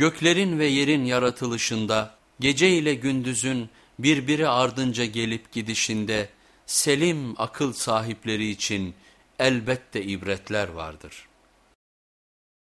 Göklerin ve yerin yaratılışında, gece ile gündüzün birbiri ardınca gelip gidişinde, selim akıl sahipleri için elbette ibretler vardır.''